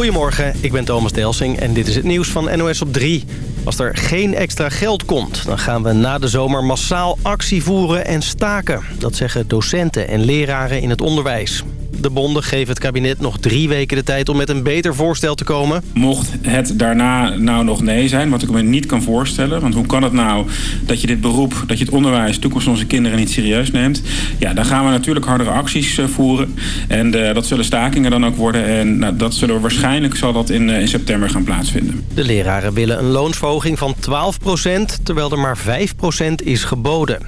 Goedemorgen, ik ben Thomas Delsing en dit is het nieuws van NOS op 3. Als er geen extra geld komt, dan gaan we na de zomer massaal actie voeren en staken. Dat zeggen docenten en leraren in het onderwijs. De bonden geven het kabinet nog drie weken de tijd om met een beter voorstel te komen. Mocht het daarna nou nog nee zijn, wat ik me niet kan voorstellen... want hoe kan het nou dat je dit beroep, dat je het onderwijs... toekomst van onze kinderen niet serieus neemt... ja, dan gaan we natuurlijk hardere acties uh, voeren. En uh, dat zullen stakingen dan ook worden. En nou, dat zullen we waarschijnlijk zal dat in, uh, in september gaan plaatsvinden. De leraren willen een loonsverhoging van 12% terwijl er maar 5% is geboden.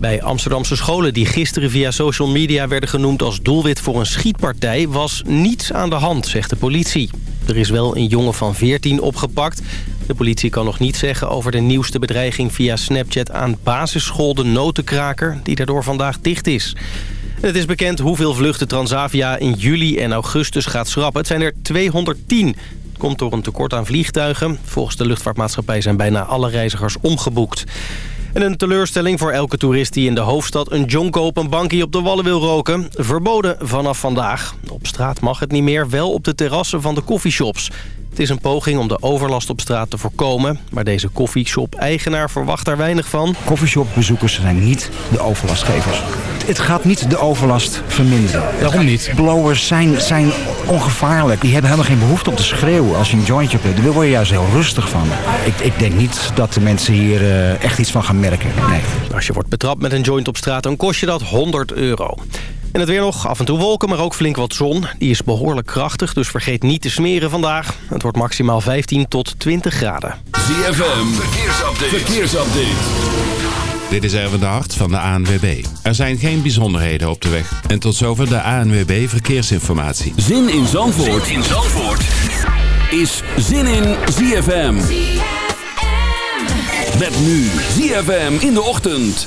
Bij Amsterdamse scholen die gisteren via social media werden genoemd als doelwit voor een schietpartij was niets aan de hand, zegt de politie. Er is wel een jongen van 14 opgepakt. De politie kan nog niet zeggen over de nieuwste bedreiging via Snapchat aan basisschool De Notenkraker, die daardoor vandaag dicht is. Het is bekend hoeveel vluchten Transavia in juli en augustus gaat schrappen. Het zijn er 210. Het komt door een tekort aan vliegtuigen. Volgens de luchtvaartmaatschappij zijn bijna alle reizigers omgeboekt. En een teleurstelling voor elke toerist die in de hoofdstad een jonko op een bankje op de wallen wil roken. Verboden vanaf vandaag. Op straat mag het niet meer, wel op de terrassen van de koffieshops. Het is een poging om de overlast op straat te voorkomen. Maar deze koffieshop-eigenaar verwacht daar weinig van. Koffieshop-bezoekers zijn niet de overlastgevers. Het gaat niet de overlast verminderen. Waarom niet? Blowers zijn, zijn ongevaarlijk. Die hebben helemaal geen behoefte om te schreeuwen als je een jointje hebt. Daar word je juist heel rustig van. Ik, ik denk niet dat de mensen hier uh, echt iets van gaan merken. Nee. Als je wordt betrapt met een joint op straat, dan kost je dat 100 euro. En het weer nog, af en toe wolken, maar ook flink wat zon. Die is behoorlijk krachtig, dus vergeet niet te smeren vandaag. Het wordt maximaal 15 tot 20 graden. ZFM, verkeersupdate. verkeersupdate. Dit is Erwin de Hart van de ANWB. Er zijn geen bijzonderheden op de weg. En tot zover de ANWB Verkeersinformatie. Zin in Zandvoort, zin in Zandvoort. is Zin in ZFM. ZFM. Met nu ZFM in de ochtend.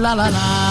La la la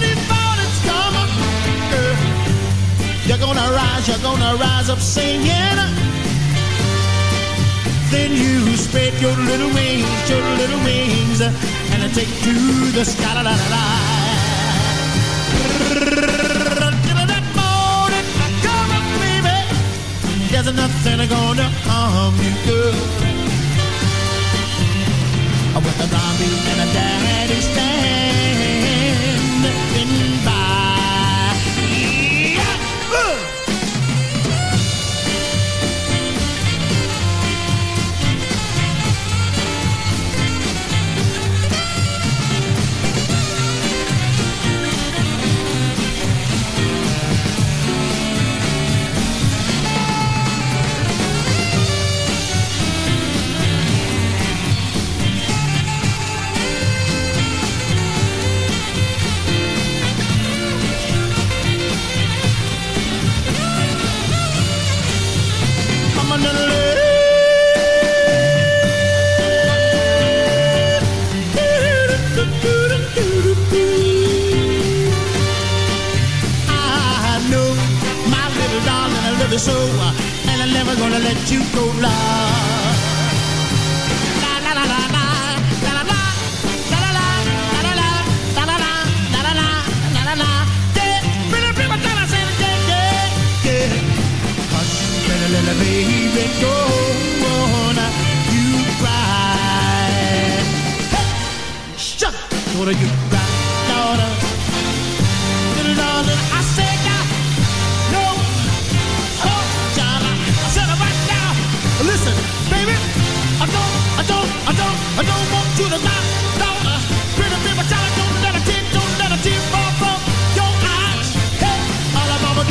gonna rise, you're gonna rise up singing. Then you spread your little wings, your little wings, and take to the sky. La, la, la, la. That morning, come on, baby. There's nothing gonna harm you, girl. With a mommy and a daddy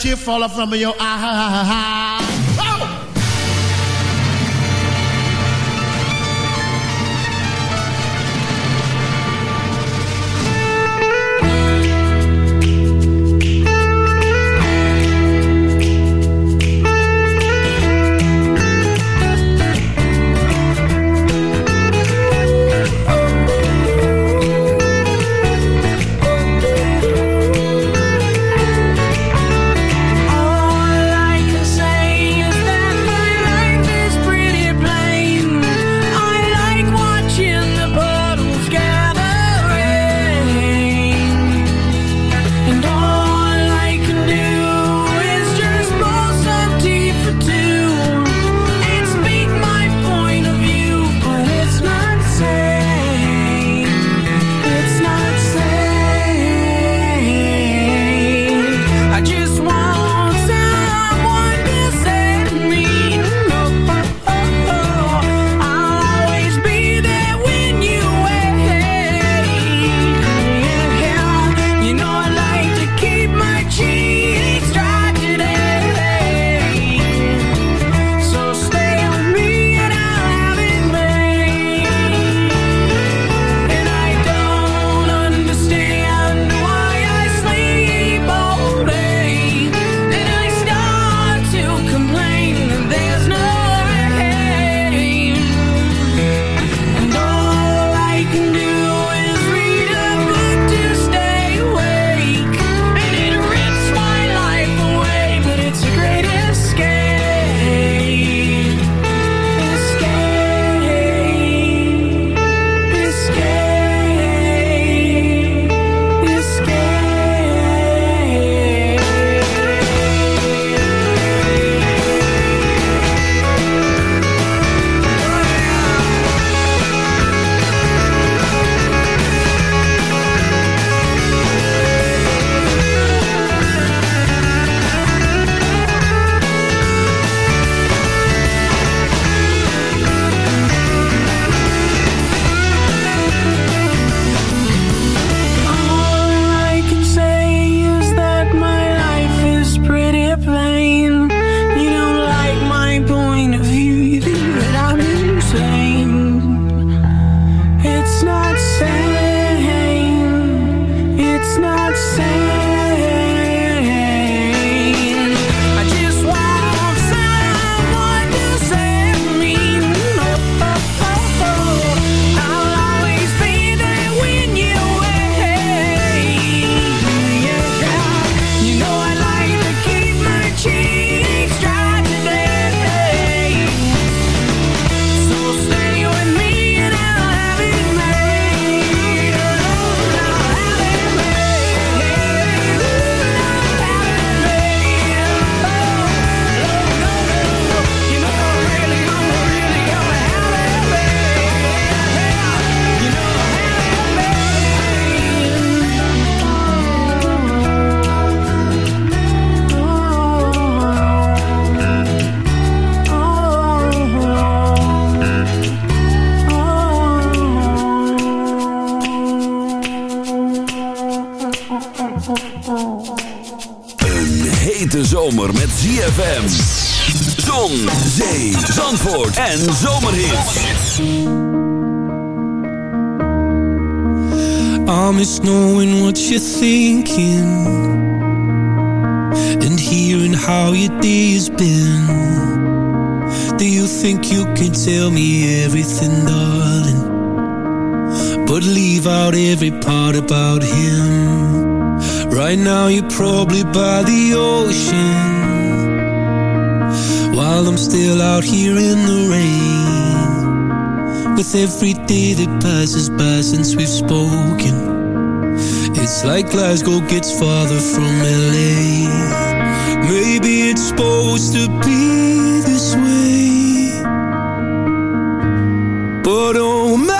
handkerchief falling from your ah, eye. En. I miss knowing what you're thinking And hearing how your day has been Do you think you can tell me everything, darling? But leave out every part about him Right now you're probably by the ocean While I'm still out here in the rain with every day that passes by since we've spoken. It's like Glasgow gets farther from LA. Maybe it's supposed to be this way. But oh my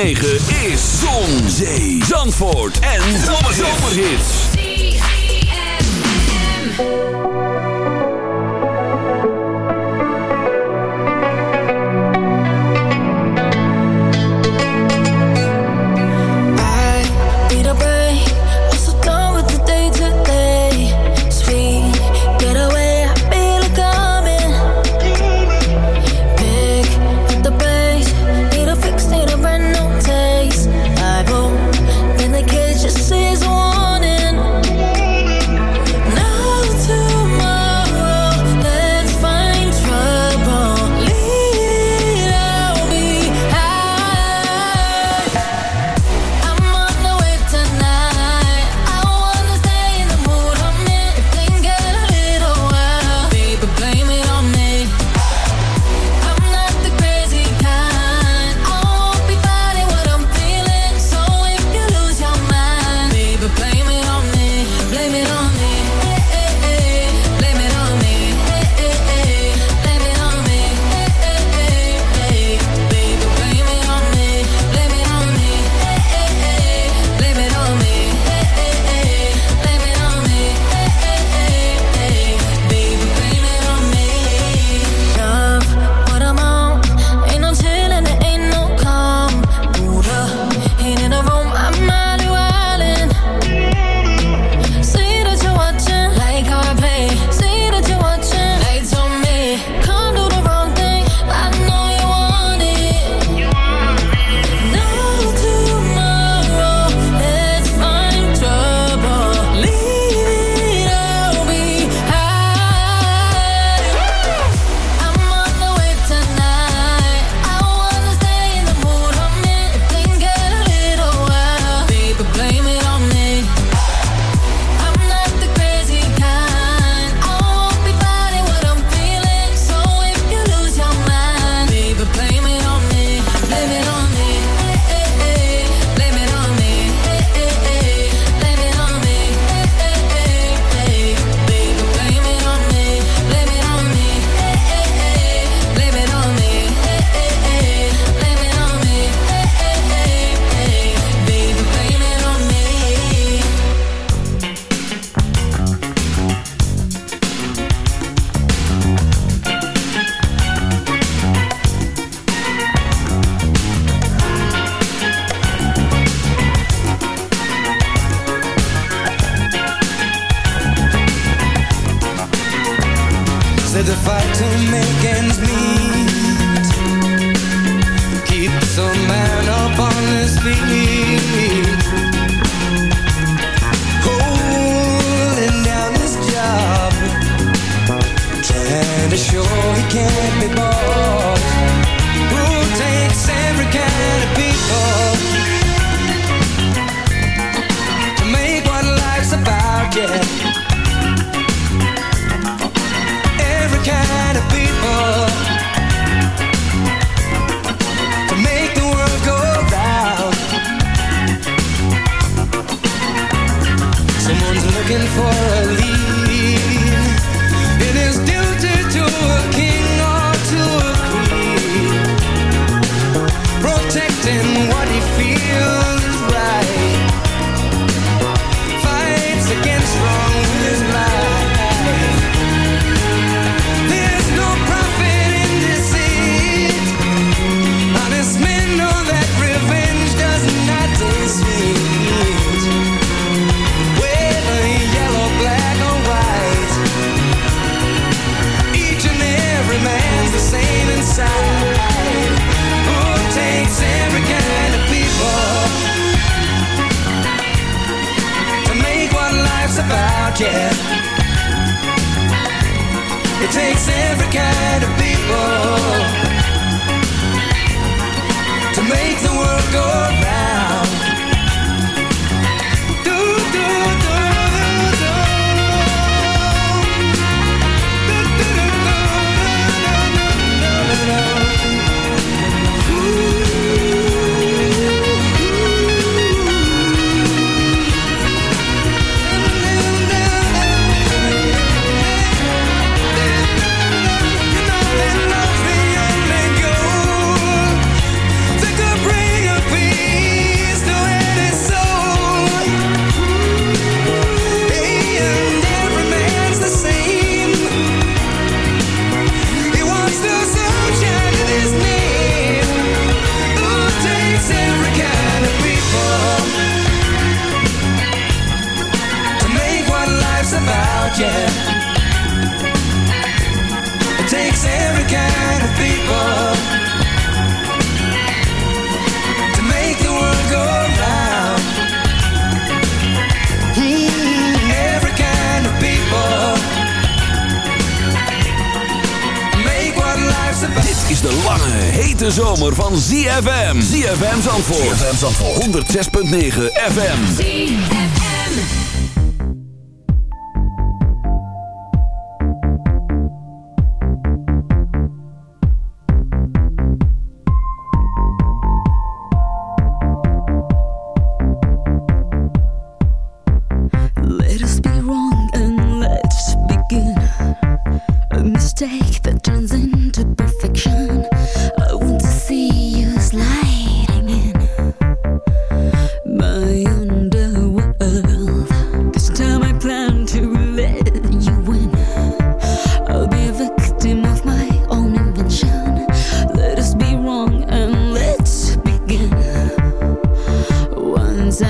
9. Zandvoort 106.9 FM.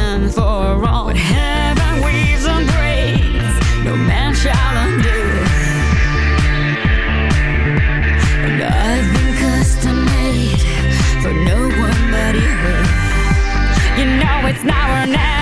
and for all. But heaven weaves and breaks, no man shall undo. And I've been custom made for no one but you. You know it's now or never.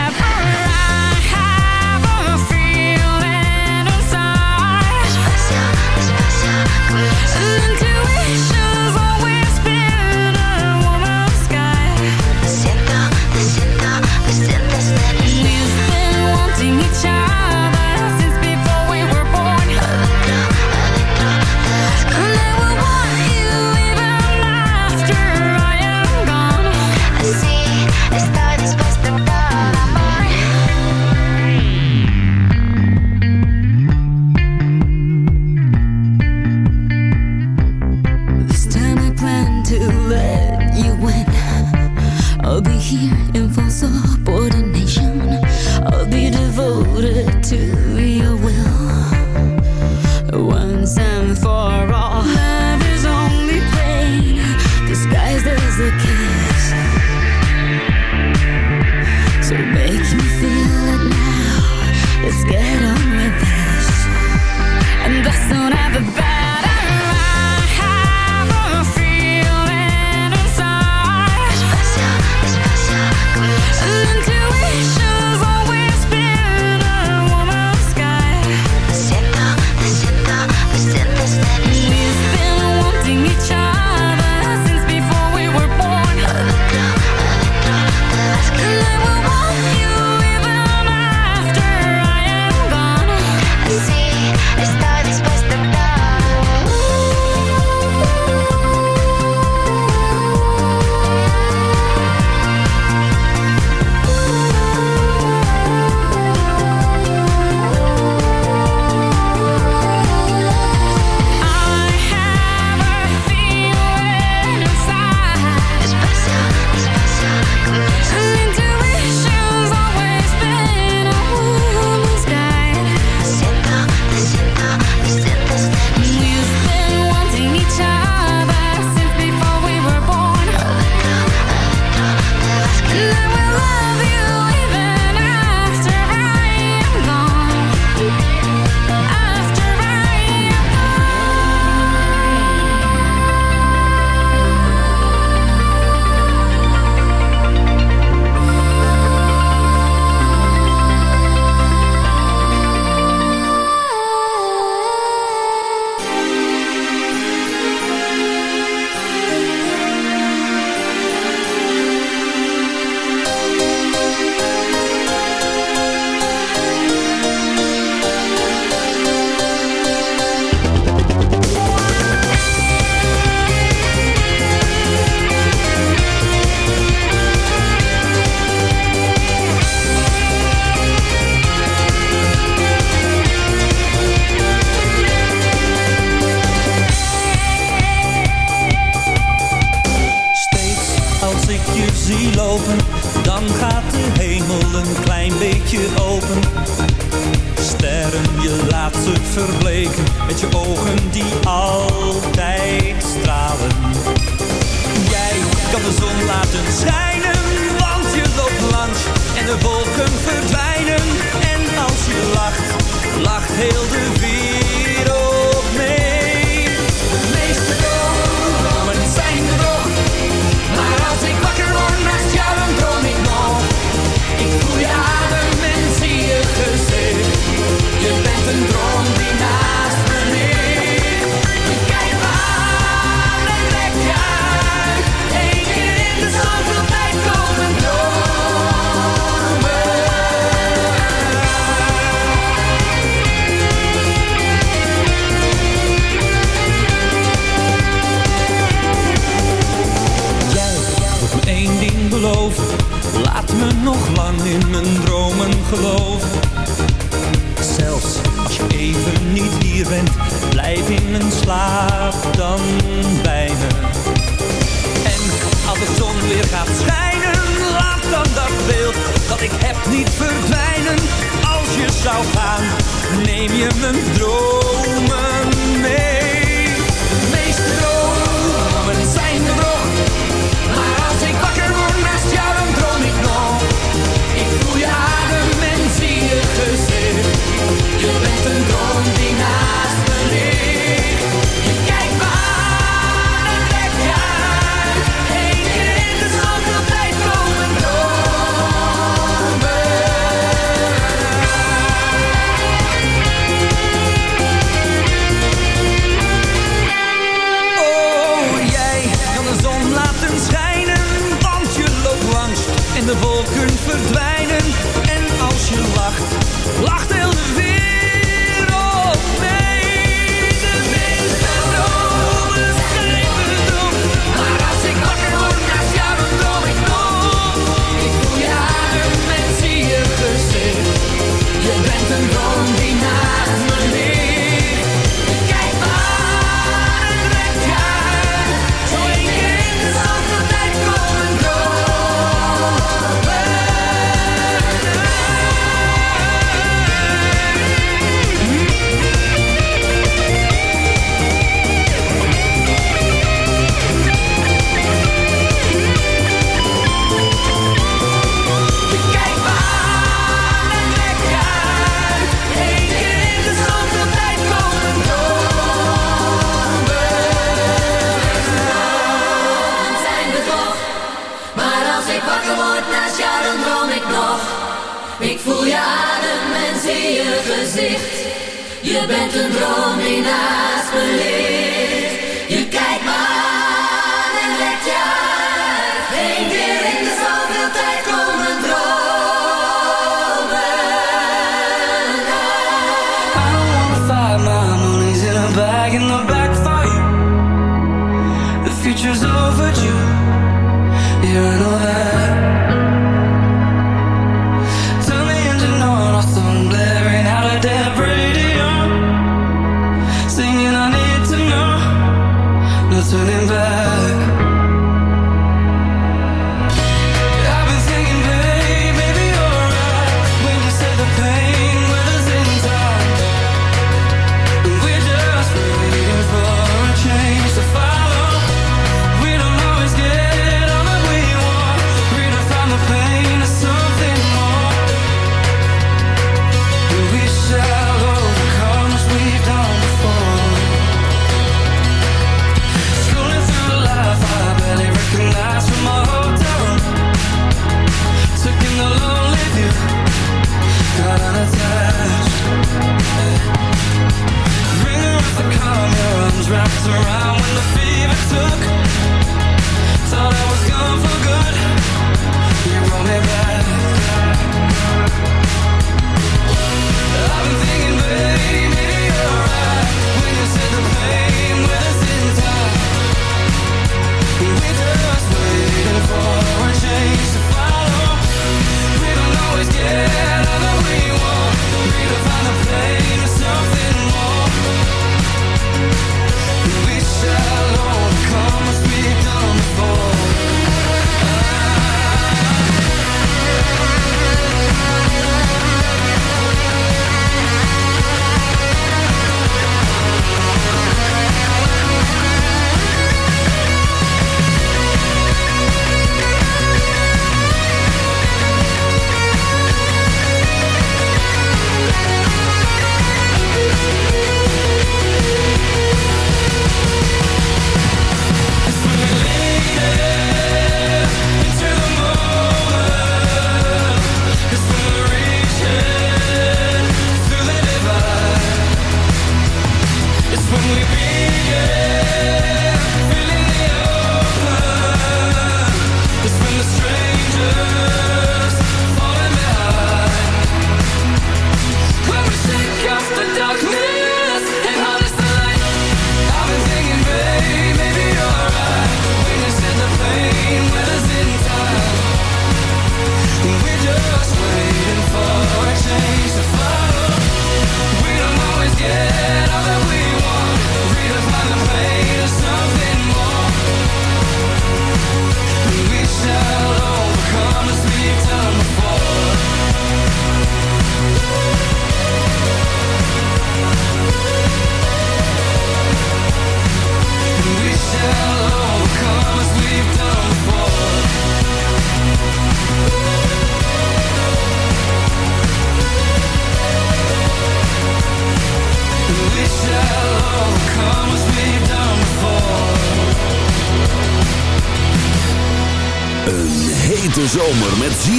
Lacht, lacht heel de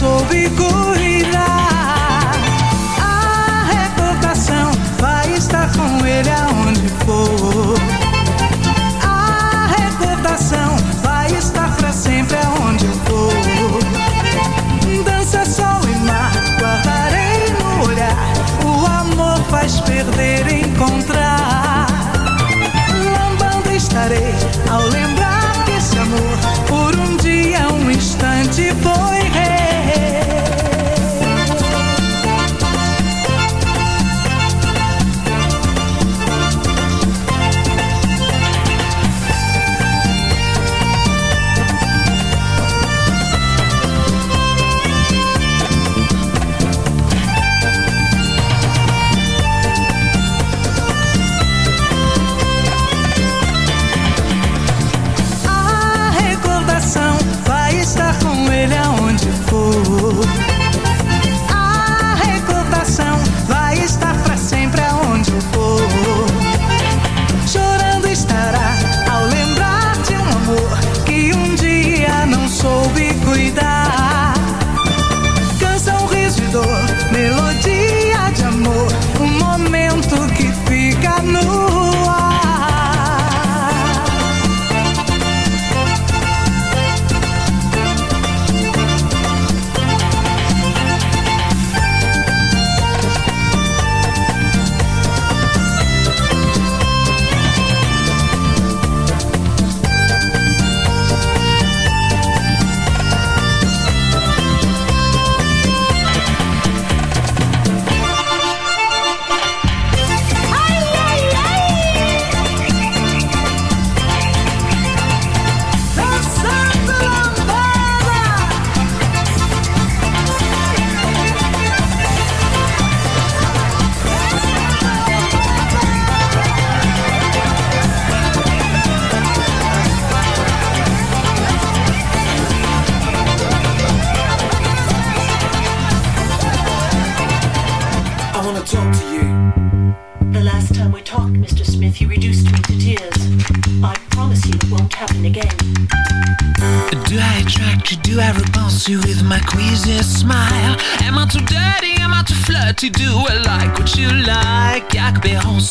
soube cuidar. A reputação vai estar com ele aonde for. A reputação vai estar pra sempre aonde eu for. Dança sol e mar, guardarei no olhar. O amor faz perder, encontrar. Lambando estarei ao lembrar.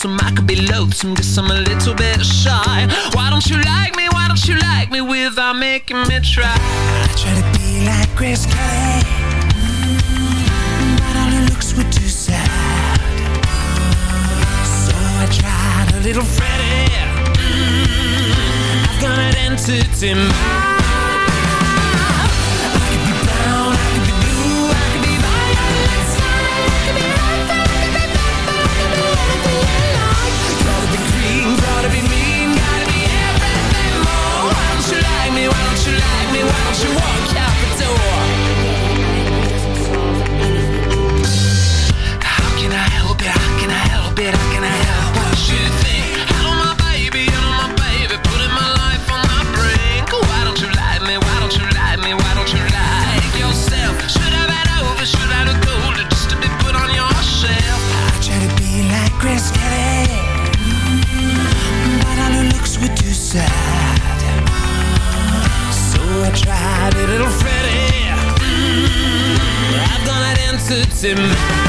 lonesome, I could be loathsome Guess I'm a little bit shy. Why don't you like me, why don't you like me Without making me try? I try to be like Grace Kelly. Mm -hmm. But all her looks were too sad. So I tried a little Freddie mm -hmm. I've got an entity mind. in